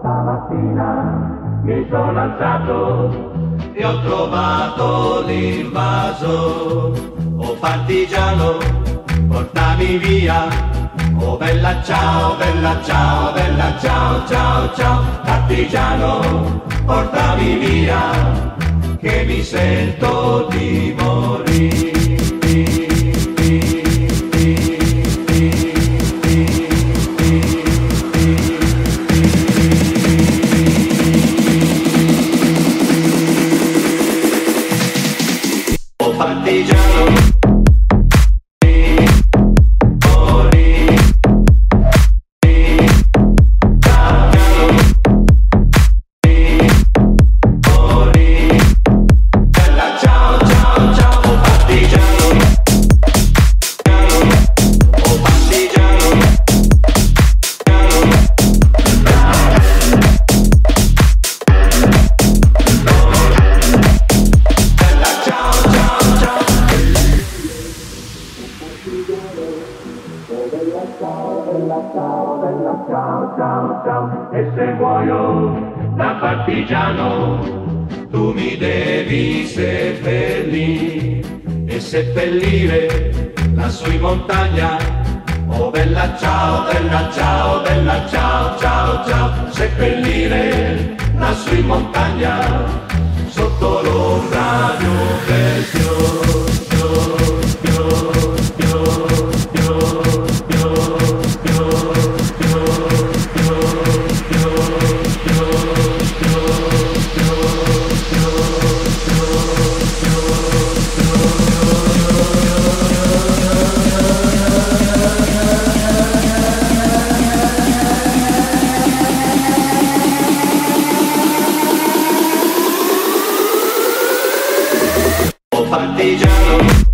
Stamattina mi sono alzato e ho trovato l'invaso. Oh partigiano, portami via. Oh bella ciao, bella ciao, bella ciao, ciao, ciao. Partigiano, portami via, che mi sento di morire. Ciao ciao ciao e se muoio da partigiano tu mi devi seppellire. E seppellire lassù in montagna oh bella ciao bella ciao bella ciao ciao ciao. Seppellire lassù in montagna sotto partigiano